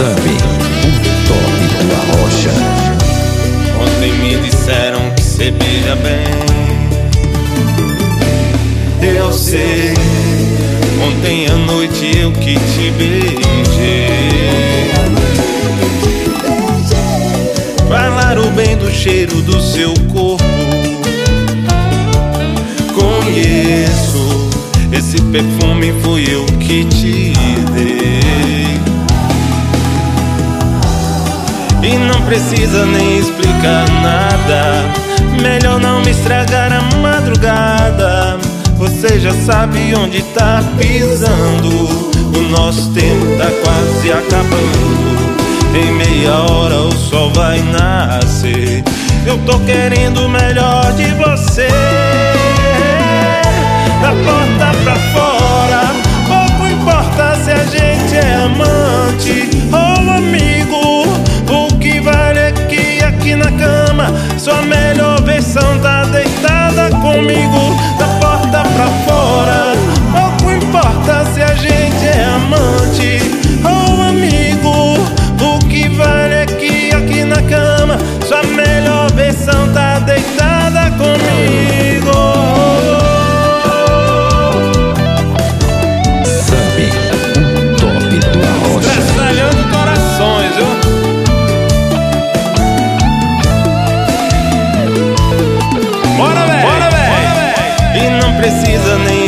sabe, um toque da rocha. Ontem me disseram que você beija bem. Eu sei, ontem à noite eu que te beijei. Falaram bem do cheiro do seu corpo. Conheço, esse perfume foi eu que te dei. E não precisa nem explicar nada. Melhor não me estragar a madrugada. Você já sabe onde tá pisando. O nosso tempo tá quase acabando. Em meia hora o sol vai nascer. Eu tô querendo o melhor de você.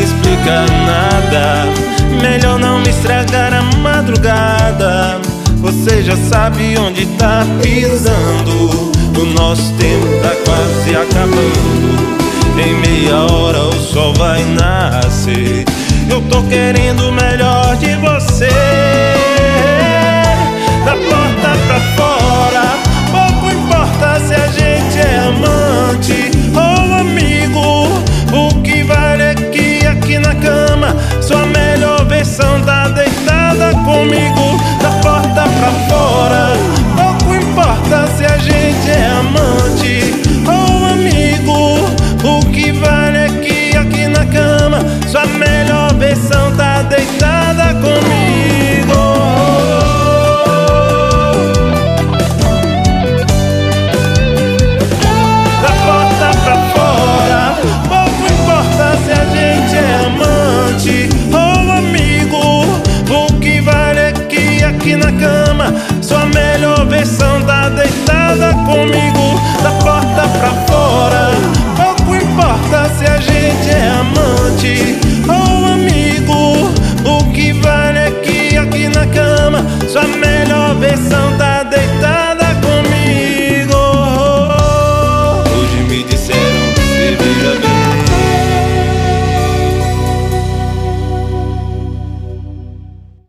Explicar nada. Melhor não me estragar a madrugada. Você já sabe onde tá pisando. O nosso tempo tá quase acabando. Em meia hora o sol vai nascer. Eu tô querendo o melhor de você.